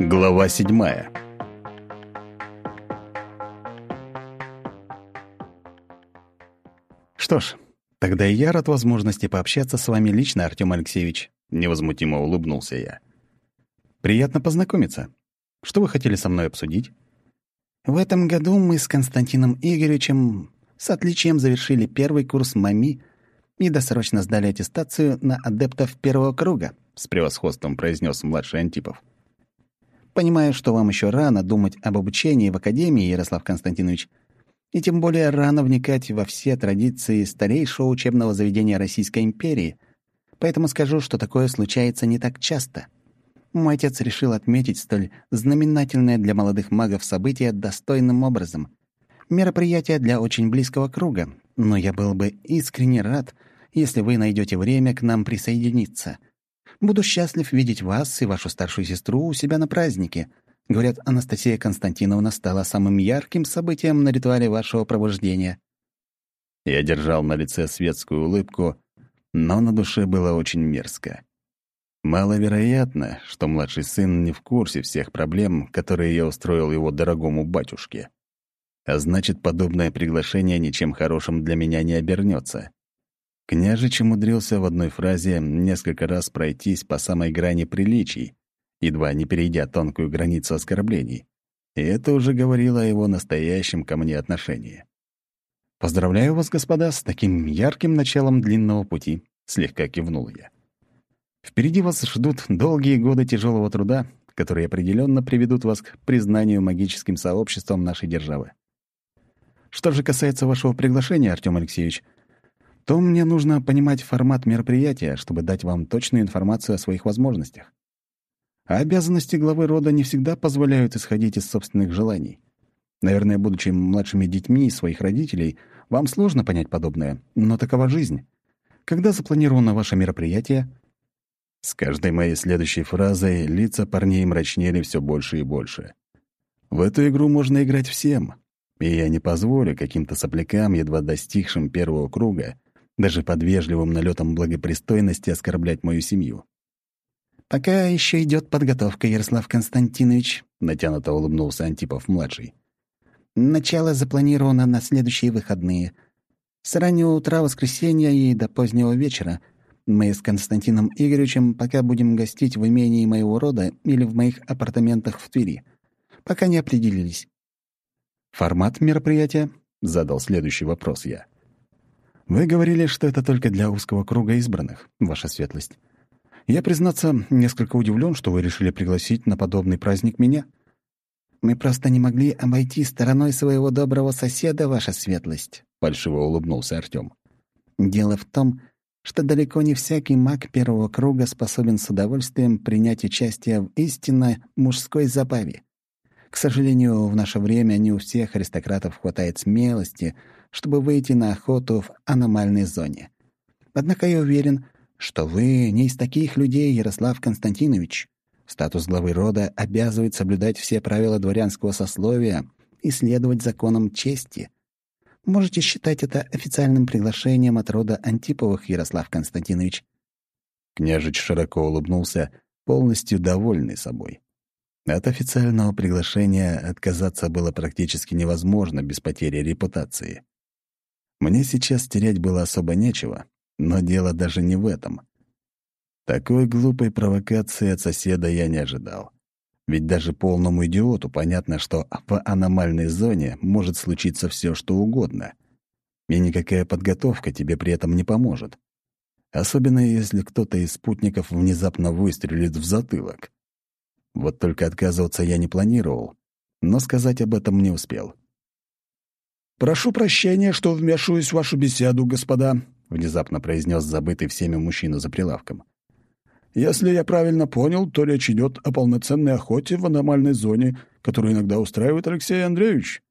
Глава седьмая «Что ж, тогда и я рад возможности пообщаться с вами лично, Артём Алексеевич», — невозмутимо улыбнулся я. «Приятно познакомиться. Что вы хотели со мной обсудить?» «В этом году мы с Константином Игоревичем с отличием завершили первый курс МАМИ и досрочно сдали аттестацию на адептов первого круга», — с превосходством произнес младший Антипов. «Понимаю, что вам еще рано думать об обучении в Академии, Ярослав Константинович, и тем более рано вникать во все традиции старейшего учебного заведения Российской империи, поэтому скажу, что такое случается не так часто. Мой отец решил отметить столь знаменательное для молодых магов событие достойным образом. Мероприятие для очень близкого круга, но я был бы искренне рад, если вы найдете время к нам присоединиться. Буду счастлив видеть вас и вашу старшую сестру у себя на празднике. Говорят, Анастасия Константиновна стала самым ярким событием на ритуале вашего пробуждения». Я держал на лице светскую улыбку, но на душе было очень мерзко. Маловероятно, что младший сын не в курсе всех проблем, которые я устроил его дорогому батюшке. А значит, подобное приглашение ничем хорошим для меня не обернется. Княжич умудрился в одной фразе несколько раз пройтись по самой грани приличий, едва не перейдя тонкую границу оскорблений. И это уже говорило о его настоящем ко мне отношении. «Поздравляю вас, господа, с таким ярким началом длинного пути», — слегка кивнул я. Впереди вас ждут долгие годы тяжелого труда, которые определенно приведут вас к признанию магическим сообществом нашей державы. Что же касается вашего приглашения, Артём Алексеевич, то мне нужно понимать формат мероприятия, чтобы дать вам точную информацию о своих возможностях. А обязанности главы рода не всегда позволяют исходить из собственных желаний. Наверное, будучи младшими детьми своих родителей, вам сложно понять подобное, но такова жизнь. Когда запланировано ваше мероприятие — с каждой моей следующей фразой лица парней мрачнели все больше и больше. В эту игру можно играть всем, и я не позволю каким-то соплякам, едва достигшим первого круга, даже под вежливым налетом благопристойности оскорблять мою семью. «Пока еще идет подготовка, Ярослав Константинович», — натянуто улыбнулся Антипов-младший. «Начало запланировано на следующие выходные. С раннего утра воскресенья и до позднего вечера — мы с Константином Игоревичем пока будем гостить в имении моего рода или в моих апартаментах в Твери. Пока не определились. «Формат мероприятия?» — задал следующий вопрос я. «Вы говорили, что это только для узкого круга избранных, ваша светлость. Я, признаться, несколько удивлен, что вы решили пригласить на подобный праздник меня. Мы просто не могли обойти стороной своего доброго соседа, ваша светлость», — фальшиво улыбнулся Артём. «Дело в том, что далеко не всякий маг первого круга способен с удовольствием принять участие в истинно мужской забаве. К сожалению, в наше время не у всех аристократов хватает смелости, чтобы выйти на охоту в аномальной зоне. Однако я уверен, что вы не из таких людей, Ярослав Константинович. Статус главы рода обязывает соблюдать все правила дворянского сословия и следовать законам чести — Можете считать это официальным приглашением от рода Антиповых, Ярослав Константинович». Княжич широко улыбнулся, полностью довольный собой. От официального приглашения отказаться было практически невозможно без потери репутации. Мне сейчас терять было особо нечего, но дело даже не в этом. Такой глупой провокации от соседа я не ожидал. Ведь даже полному идиоту понятно, что в аномальной зоне может случиться все, что угодно. И никакая подготовка тебе при этом не поможет. Особенно если кто-то из спутников внезапно выстрелит в затылок. Вот только отказываться я не планировал, но сказать об этом не успел. «Прошу прощения, что вмешиваюсь в вашу беседу, господа», — внезапно произнес забытый всеми мужчина за прилавком. Если я правильно понял, то речь идет о полноценной охоте в аномальной зоне, которую иногда устраивает Алексей Андреевич.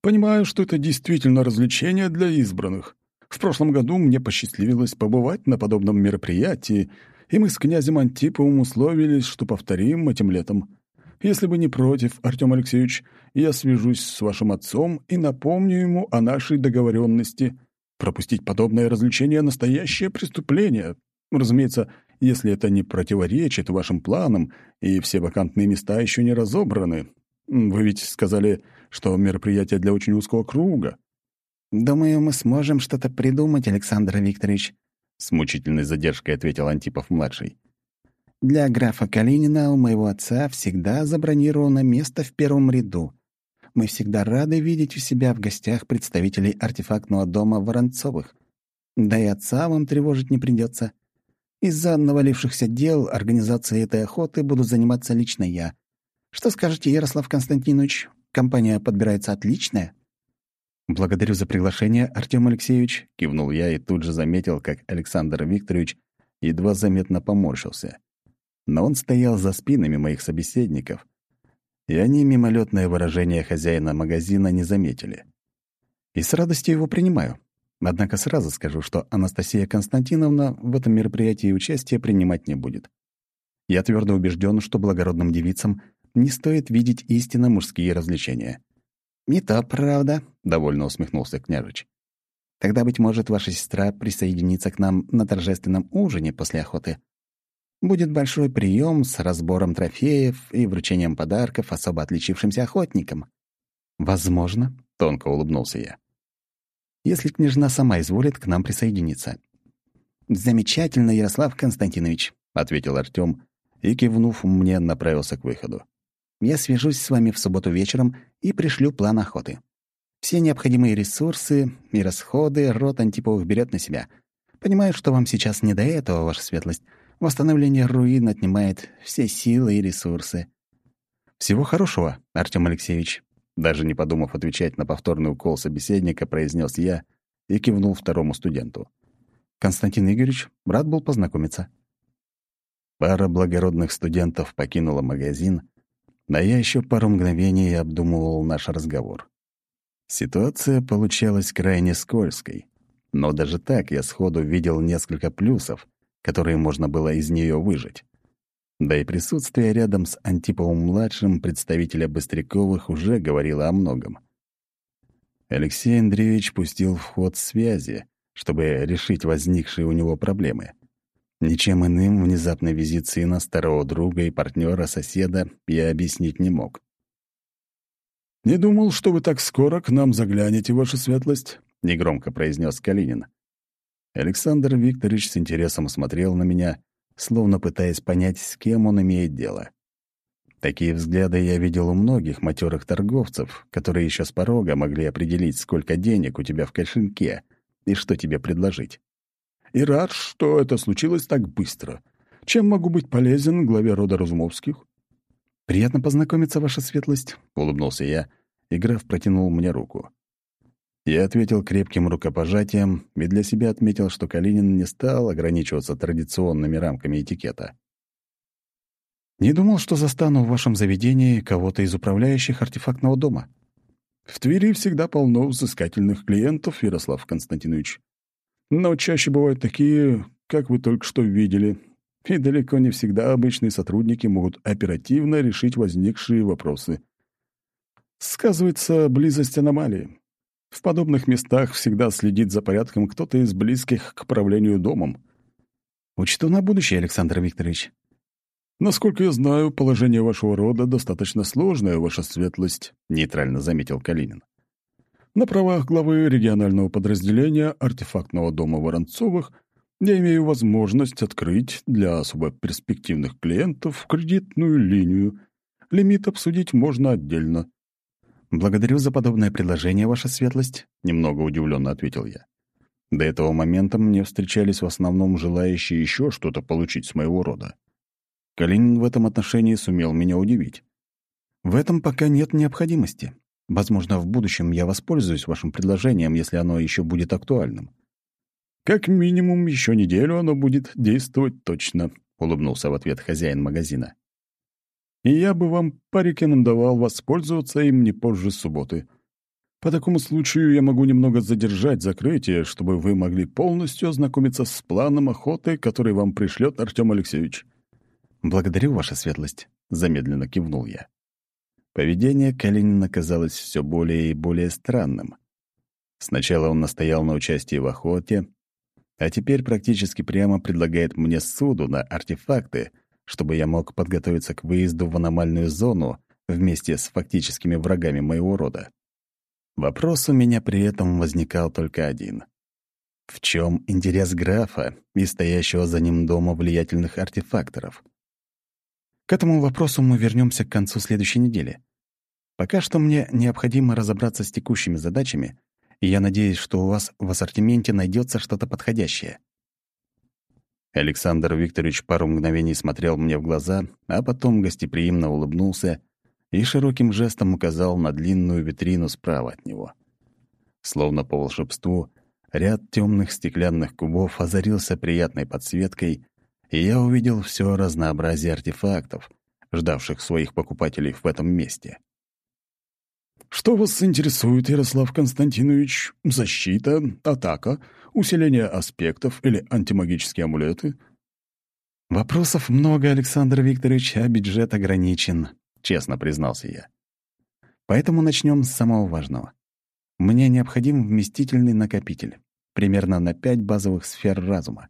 Понимаю, что это действительно развлечение для избранных. В прошлом году мне посчастливилось побывать на подобном мероприятии, и мы с князем Антиповым условились, что повторим этим летом. Если вы не против, Артем Алексеевич, я свяжусь с вашим отцом и напомню ему о нашей договоренности. Пропустить подобное развлечение — настоящее преступление. Разумеется, если это не противоречит вашим планам, и все вакантные места еще не разобраны. Вы ведь сказали, что мероприятие для очень узкого круга». «Думаю, мы сможем что-то придумать, Александр Викторович», — с мучительной задержкой ответил Антипов-младший. «Для графа Калинина у моего отца всегда забронировано место в первом ряду. Мы всегда рады видеть у себя в гостях представителей артефактного дома Воронцовых. Да и отца вам тревожить не придется. Из-за навалившихся дел организацией этой охоты буду заниматься лично я. Что скажете, Ярослав Константинович? Компания подбирается отличная?» «Благодарю за приглашение, Артем Алексеевич», — кивнул я и тут же заметил, как Александр Викторович едва заметно поморщился. Но он стоял за спинами моих собеседников, и они мимолетное выражение хозяина магазина не заметили. И с радостью его принимаю. Однако сразу скажу, что Анастасия Константиновна в этом мероприятии участие принимать не будет. Я твердо убежден, что благородным девицам не стоит видеть истинно мужские развлечения. «Не то правда», — довольно усмехнулся княжич. «Тогда, быть может, ваша сестра присоединится к нам на торжественном ужине после охоты. Будет большой прием с разбором трофеев и вручением подарков особо отличившимся охотникам». «Возможно», — тонко улыбнулся я если княжна сама изволит к нам присоединиться». «Замечательно, Ярослав Константинович», — ответил Артём и, кивнув мне, направился к выходу. «Я свяжусь с вами в субботу вечером и пришлю план охоты. Все необходимые ресурсы и расходы рот Антиповых берет на себя. Понимаю, что вам сейчас не до этого, ваша светлость. Восстановление руин отнимает все силы и ресурсы». «Всего хорошего, Артём Алексеевич», даже не подумав отвечать на повторный укол собеседника, произнес я и кивнул второму студенту. «Константин Игоревич, рад был познакомиться». Пара благородных студентов покинула магазин, а я еще пару мгновений обдумывал наш разговор. Ситуация получалась крайне скользкой, но даже так я сходу видел несколько плюсов, которые можно было из нее выжить. Да и присутствие рядом с Антиповым-младшим представителя Быстряковых уже говорило о многом. Алексей Андреевич пустил в ход связи, чтобы решить возникшие у него проблемы. Ничем иным внезапный визит сына старого друга и партнера соседа я объяснить не мог. «Не думал, что вы так скоро к нам заглянете, ваша светлость», — негромко произнес Калинин. Александр Викторович с интересом смотрел на меня, словно пытаясь понять, с кем он имеет дело. Такие взгляды я видел у многих матерых торговцев, которые еще с порога могли определить, сколько денег у тебя в кошельке и что тебе предложить. И рад, что это случилось так быстро. Чем могу быть полезен главе рода Разумовских? «Приятно познакомиться, ваша светлость», — улыбнулся я, и граф протянул мне руку. Я ответил крепким рукопожатием и для себя отметил, что Калинин не стал ограничиваться традиционными рамками этикета. «Не думал, что застану в вашем заведении кого-то из управляющих артефактного дома». «В Твери всегда полно взыскательных клиентов, Ярослав Константинович. Но чаще бывают такие, как вы только что видели, и далеко не всегда обычные сотрудники могут оперативно решить возникшие вопросы. Сказывается близость аномалии. В подобных местах всегда следит за порядком кто-то из близких к правлению домом. Учту на будущее, Александр Викторович. Насколько я знаю, положение вашего рода достаточно сложное, ваша светлость, нейтрально заметил Калинин. На правах главы регионального подразделения артефактного дома Воронцовых я имею возможность открыть для особо перспективных клиентов кредитную линию. Лимит обсудить можно отдельно. «Благодарю за подобное предложение, ваша светлость», — немного удивленно ответил я. До этого момента мне встречались в основном желающие еще что-то получить с моего рода. Калинин в этом отношении сумел меня удивить. В этом пока нет необходимости. Возможно, в будущем я воспользуюсь вашим предложением, если оно еще будет актуальным. «Как минимум еще неделю оно будет действовать точно», — улыбнулся в ответ хозяин магазина и я бы вам порекомендовал воспользоваться им не позже субботы. По такому случаю я могу немного задержать закрытие, чтобы вы могли полностью ознакомиться с планом охоты, который вам пришлет Артем Алексеевич». «Благодарю, ваша светлость», — замедленно кивнул я. Поведение Калинина казалось все более и более странным. Сначала он настоял на участии в охоте, а теперь практически прямо предлагает мне суду на артефакты, чтобы я мог подготовиться к выезду в аномальную зону вместе с фактическими врагами моего рода. Вопрос у меня при этом возникал только один. В чем интерес графа и стоящего за ним дома влиятельных артефакторов? К этому вопросу мы вернемся к концу следующей недели. Пока что мне необходимо разобраться с текущими задачами — и я надеюсь, что у вас в ассортименте найдется что-то подходящее». Александр Викторович пару мгновений смотрел мне в глаза, а потом гостеприимно улыбнулся и широким жестом указал на длинную витрину справа от него. Словно по волшебству, ряд темных стеклянных кубов озарился приятной подсветкой, и я увидел все разнообразие артефактов, ждавших своих покупателей в этом месте. Что вас интересует, Ярослав Константинович? Защита, атака, усиление аспектов или антимагические амулеты? Вопросов много, Александр Викторович, а бюджет ограничен, честно признался я. Поэтому начнем с самого важного. Мне необходим вместительный накопитель, примерно на пять базовых сфер разума.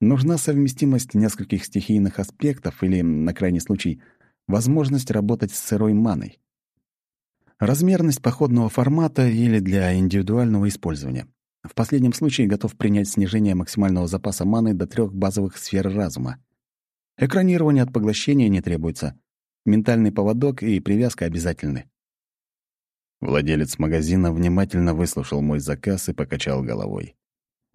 Нужна совместимость нескольких стихийных аспектов или, на крайний случай, возможность работать с сырой маной. Размерность походного формата или для индивидуального использования. В последнем случае готов принять снижение максимального запаса маны до трех базовых сфер разума. Экранирование от поглощения не требуется. Ментальный поводок и привязка обязательны. Владелец магазина внимательно выслушал мой заказ и покачал головой.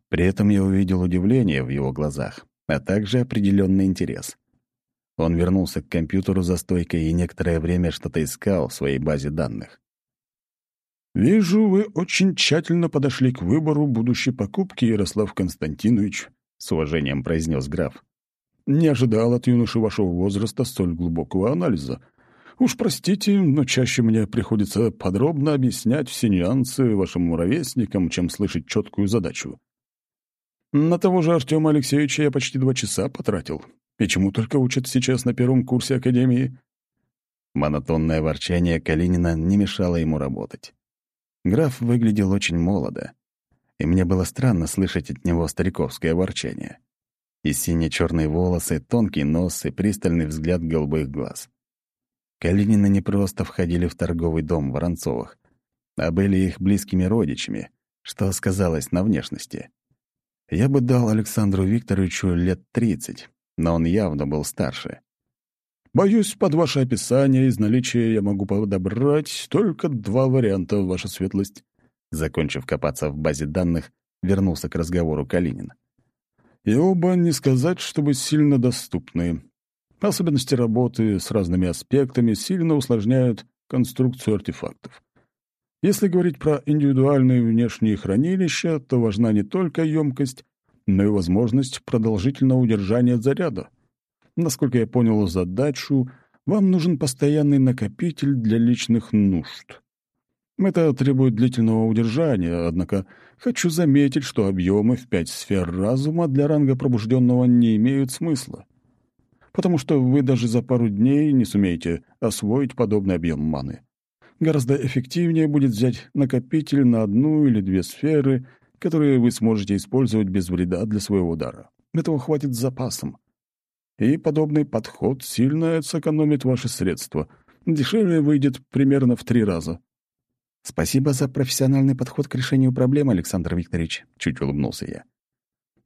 При этом я увидел удивление в его глазах, а также определенный интерес. Он вернулся к компьютеру за стойкой и некоторое время что-то искал в своей базе данных. «Вижу, вы очень тщательно подошли к выбору будущей покупки, Ярослав Константинович», — с уважением произнес граф. «Не ожидал от юноши вашего возраста столь глубокого анализа. Уж простите, но чаще мне приходится подробно объяснять все нюансы вашим ровесникам, чем слышать четкую задачу. На того же Артема Алексеевича я почти два часа потратил, и чему только учат сейчас на первом курсе Академии?» Монотонное ворчание Калинина не мешало ему работать. Граф выглядел очень молодо, и мне было странно слышать от него стариковское ворчание. И сине-черные волосы, тонкий нос и пристальный взгляд голубых глаз. Калинины не просто входили в торговый дом Воронцовых, а были их близкими родичами, что сказалось на внешности. Я бы дал Александру Викторовичу лет тридцать, но он явно был старше. «Боюсь, под ваше описание из наличия я могу подобрать только два варианта, ваша светлость». Закончив копаться в базе данных, вернулся к разговору Калинин. «И оба не сказать, чтобы сильно доступны. Особенности работы с разными аспектами сильно усложняют конструкцию артефактов. Если говорить про индивидуальные внешние хранилища, то важна не только емкость, но и возможность продолжительного удержания заряда. Насколько я понял задачу, вам нужен постоянный накопитель для личных нужд. Это требует длительного удержания, однако хочу заметить, что объемы в пять сфер разума для ранга пробужденного не имеют смысла. Потому что вы даже за пару дней не сумеете освоить подобный объем маны. Гораздо эффективнее будет взять накопитель на одну или две сферы которые вы сможете использовать без вреда для своего удара. Этого хватит с запасом. И подобный подход сильно сэкономит ваши средства. Дешевле выйдет примерно в три раза. «Спасибо за профессиональный подход к решению проблем, Александр Викторович», — чуть улыбнулся я.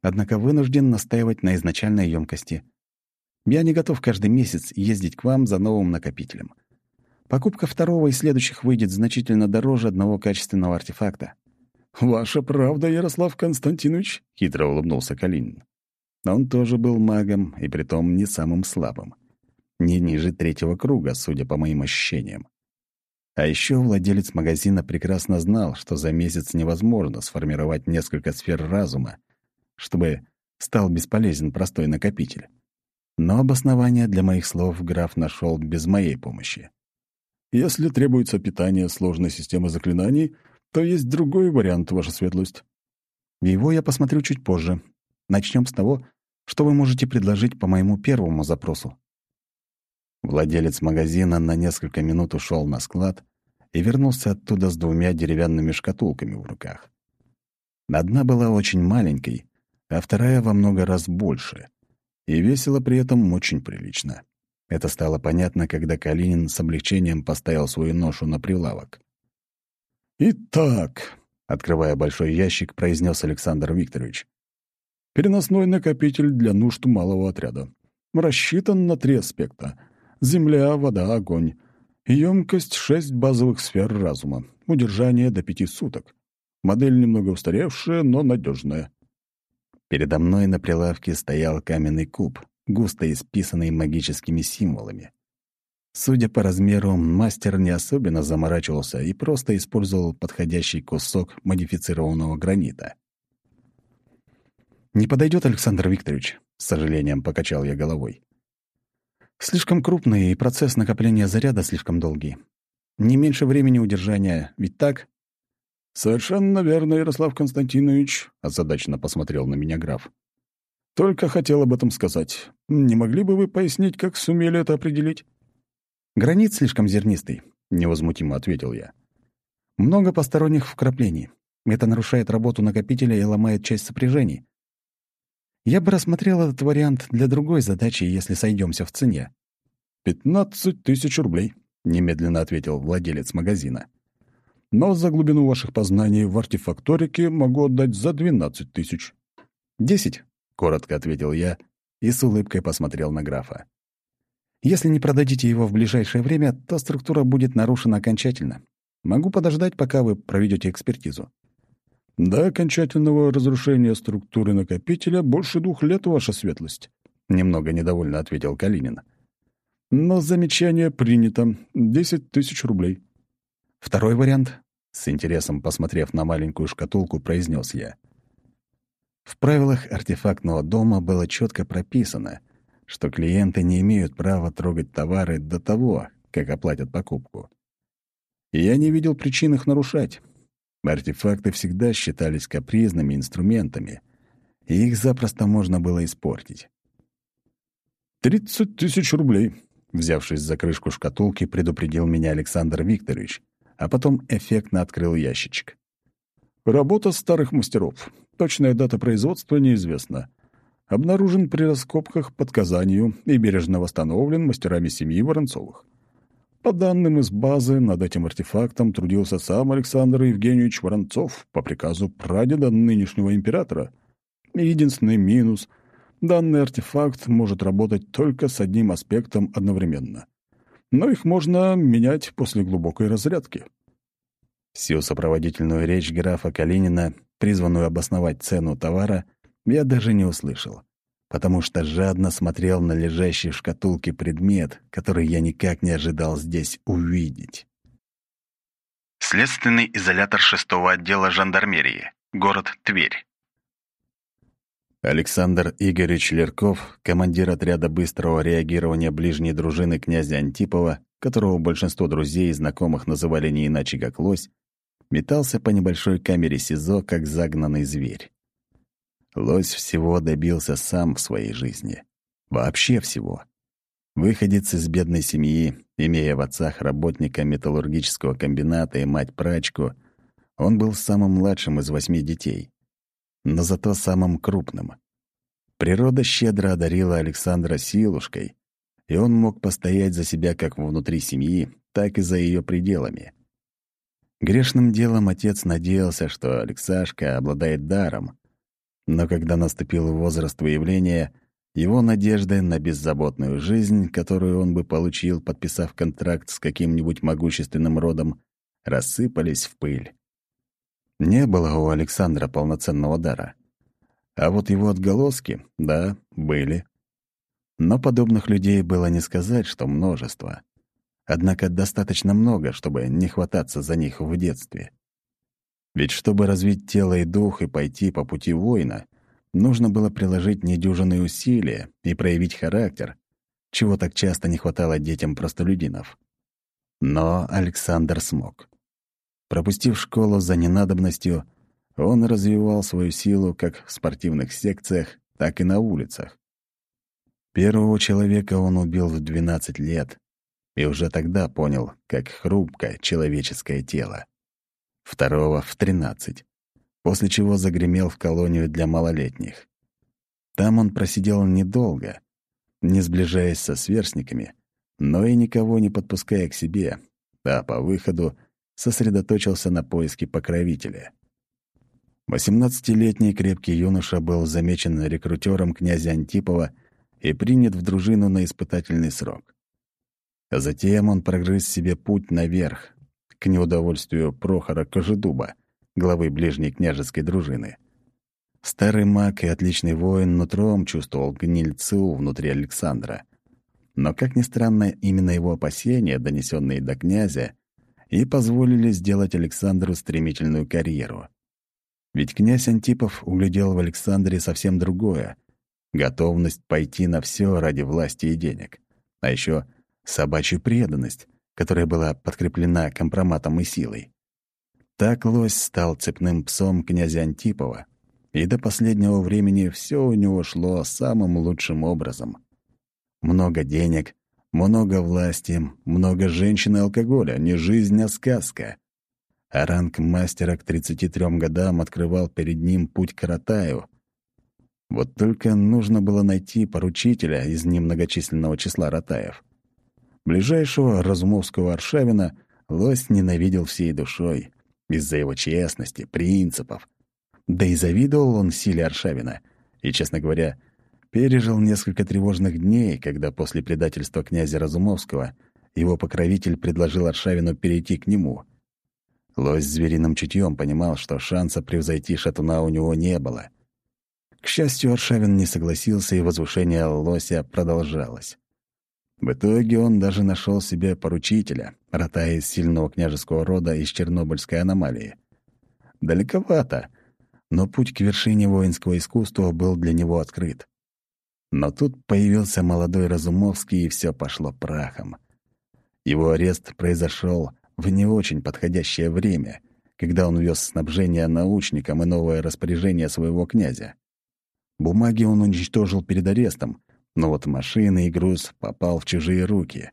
«Однако вынужден настаивать на изначальной емкости. Я не готов каждый месяц ездить к вам за новым накопителем. Покупка второго и следующих выйдет значительно дороже одного качественного артефакта. «Ваша правда, Ярослав Константинович?» — хитро улыбнулся Калинин. Он тоже был магом, и притом не самым слабым. Не ниже третьего круга, судя по моим ощущениям. А еще владелец магазина прекрасно знал, что за месяц невозможно сформировать несколько сфер разума, чтобы стал бесполезен простой накопитель. Но обоснование для моих слов граф нашел без моей помощи. «Если требуется питание сложной системы заклинаний, то есть другой вариант, ваша светлость. Его я посмотрю чуть позже. Начнем с того, что вы можете предложить по моему первому запросу. Владелец магазина на несколько минут ушел на склад и вернулся оттуда с двумя деревянными шкатулками в руках. Одна была очень маленькой, а вторая во много раз больше. И весело при этом очень прилично. Это стало понятно, когда Калинин с облегчением поставил свою ношу на прилавок. «Итак», — открывая большой ящик, произнес Александр Викторович, «переносной накопитель для нужд малого отряда. Рассчитан на три аспекта — земля, вода, огонь. Емкость — шесть базовых сфер разума. Удержание до пяти суток. Модель немного устаревшая, но надежная. Передо мной на прилавке стоял каменный куб, густо исписанный магическими символами. Судя по размеру, мастер не особенно заморачивался и просто использовал подходящий кусок модифицированного гранита. «Не подойдет, Александр Викторович», — с сожалением покачал я головой. «Слишком крупный, и процесс накопления заряда слишком долгий. Не меньше времени удержания, ведь так?» «Совершенно верно, Ярослав Константинович», — озадаченно посмотрел на меня граф. «Только хотел об этом сказать. Не могли бы вы пояснить, как сумели это определить?» «Гранит слишком зернистый», — невозмутимо ответил я. «Много посторонних вкраплений. Это нарушает работу накопителя и ломает часть сопряжений. Я бы рассмотрел этот вариант для другой задачи, если сойдемся в цене». «Пятнадцать тысяч рублей», — немедленно ответил владелец магазина но за глубину ваших познаний в артефакторике могу отдать за двенадцать тысяч». «Десять», — коротко ответил я и с улыбкой посмотрел на графа. «Если не продадите его в ближайшее время, то структура будет нарушена окончательно. Могу подождать, пока вы проведете экспертизу». «До окончательного разрушения структуры накопителя больше двух лет, ваша светлость», — немного недовольно ответил Калинин. «Но замечание принято. Десять тысяч рублей». Второй вариант, с интересом посмотрев на маленькую шкатулку, произнес я. В правилах артефактного дома было четко прописано, что клиенты не имеют права трогать товары до того, как оплатят покупку. И я не видел причин их нарушать. Артефакты всегда считались капризными инструментами, и их запросто можно было испортить. «Тридцать тысяч рублей», — взявшись за крышку шкатулки, предупредил меня Александр Викторович, а потом эффектно открыл ящичек. Работа старых мастеров. Точная дата производства неизвестна. Обнаружен при раскопках под Казанью и бережно восстановлен мастерами семьи Воронцовых. По данным из базы, над этим артефактом трудился сам Александр Евгеньевич Воронцов по приказу прадеда нынешнего императора. Единственный минус — данный артефакт может работать только с одним аспектом одновременно но их можно менять после глубокой разрядки. Всю сопроводительную речь графа Калинина, призванную обосновать цену товара, я даже не услышал, потому что жадно смотрел на лежащий в шкатулке предмет, который я никак не ожидал здесь увидеть. Следственный изолятор шестого отдела жандармерии. Город Тверь. Александр Игоревич Лерков, командир отряда быстрого реагирования ближней дружины князя Антипова, которого большинство друзей и знакомых называли не иначе как лось, метался по небольшой камере СИЗО, как загнанный зверь. Лось всего добился сам в своей жизни. Вообще всего. Выходец из бедной семьи, имея в отцах работника металлургического комбината и мать-прачку, он был самым младшим из восьми детей но зато самым крупным. Природа щедро одарила Александра силушкой, и он мог постоять за себя как внутри семьи, так и за ее пределами. Грешным делом отец надеялся, что Алексашка обладает даром, но когда наступил возраст выявления, его надежды на беззаботную жизнь, которую он бы получил, подписав контракт с каким-нибудь могущественным родом, рассыпались в пыль. Не было у Александра полноценного дара. А вот его отголоски, да, были. Но подобных людей было не сказать, что множество. Однако достаточно много, чтобы не хвататься за них в детстве. Ведь чтобы развить тело и дух и пойти по пути воина, нужно было приложить недюжинные усилия и проявить характер, чего так часто не хватало детям простолюдинов. Но Александр смог. Пропустив школу за ненадобностью, он развивал свою силу как в спортивных секциях, так и на улицах. Первого человека он убил в 12 лет, и уже тогда понял, как хрупкое человеческое тело. Второго — в 13, после чего загремел в колонию для малолетних. Там он просидел недолго, не сближаясь со сверстниками, но и никого не подпуская к себе, а по выходу сосредоточился на поиске покровителя. Восемнадцатилетний крепкий юноша был замечен рекрутером князя Антипова и принят в дружину на испытательный срок. Затем он прогрыз себе путь наверх, к неудовольствию Прохора Кожедуба, главы ближней княжеской дружины. Старый маг и отличный воин нутром чувствовал гнильцу внутри Александра. Но, как ни странно, именно его опасения, донесенные до князя, и позволили сделать Александру стремительную карьеру. Ведь князь Антипов углядел в Александре совсем другое — готовность пойти на все ради власти и денег. А еще собачью преданность, которая была подкреплена компроматом и силой. Так лось стал цепным псом князя Антипова, и до последнего времени все у него шло самым лучшим образом. Много денег, много власти, много женщин и алкоголя, не жизнь, а сказка. А ранг мастера к 33 годам открывал перед ним путь к Ратаю. Вот только нужно было найти поручителя из немногочисленного числа Ратаев. Ближайшего разумовского Аршавина лось ненавидел всей душой из-за его честности, принципов. Да и завидовал он силе Аршавина. И, честно говоря, пережил несколько тревожных дней, когда после предательства князя Разумовского его покровитель предложил Аршавину перейти к нему. Лось звериным чутьем понимал, что шанса превзойти шатуна у него не было. К счастью, Аршавин не согласился, и возвышение лося продолжалось. В итоге он даже нашел себе поручителя, ротая из сильного княжеского рода из Чернобыльской аномалии. Далековато, но путь к вершине воинского искусства был для него открыт. Но тут появился молодой Разумовский, и все пошло прахом. Его арест произошел в не очень подходящее время, когда он вез снабжение научникам и новое распоряжение своего князя. Бумаги он уничтожил перед арестом, но вот машины и груз попал в чужие руки.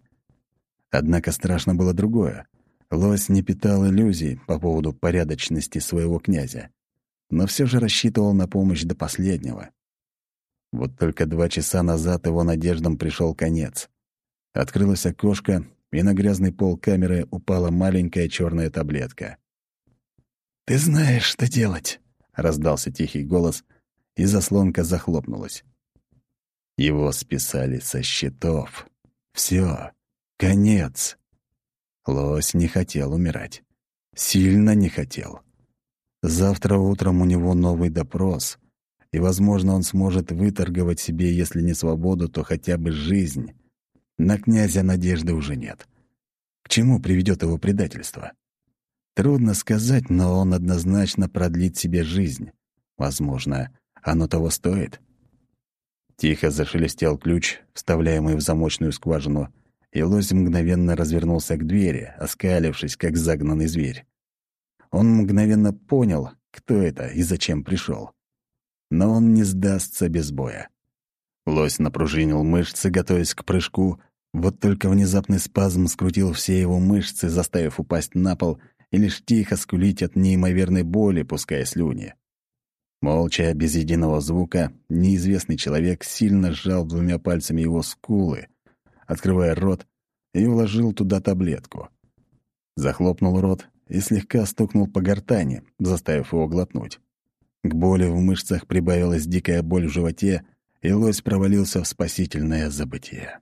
Однако страшно было другое. Лось не питал иллюзий по поводу порядочности своего князя, но все же рассчитывал на помощь до последнего. Вот только два часа назад его надеждам пришел конец. Открылось окошко, и на грязный пол камеры упала маленькая черная таблетка. «Ты знаешь, что делать!» — раздался тихий голос, и заслонка захлопнулась. Его списали со счетов. Все, конец. Лось не хотел умирать. Сильно не хотел. Завтра утром у него новый допрос, и, возможно, он сможет выторговать себе, если не свободу, то хотя бы жизнь. На князя надежды уже нет. К чему приведет его предательство? Трудно сказать, но он однозначно продлит себе жизнь. Возможно, оно того стоит. Тихо зашелестел ключ, вставляемый в замочную скважину, и лось мгновенно развернулся к двери, оскалившись, как загнанный зверь. Он мгновенно понял, кто это и зачем пришел. Но он не сдастся без боя. Лось напружинил мышцы, готовясь к прыжку, вот только внезапный спазм скрутил все его мышцы, заставив упасть на пол и лишь тихо скулить от неимоверной боли, пуская слюни. Молча, без единого звука, неизвестный человек сильно сжал двумя пальцами его скулы, открывая рот, и вложил туда таблетку. Захлопнул рот и слегка стукнул по гортани, заставив его глотнуть. К боли в мышцах прибавилась дикая боль в животе, и лось провалился в спасительное забытие.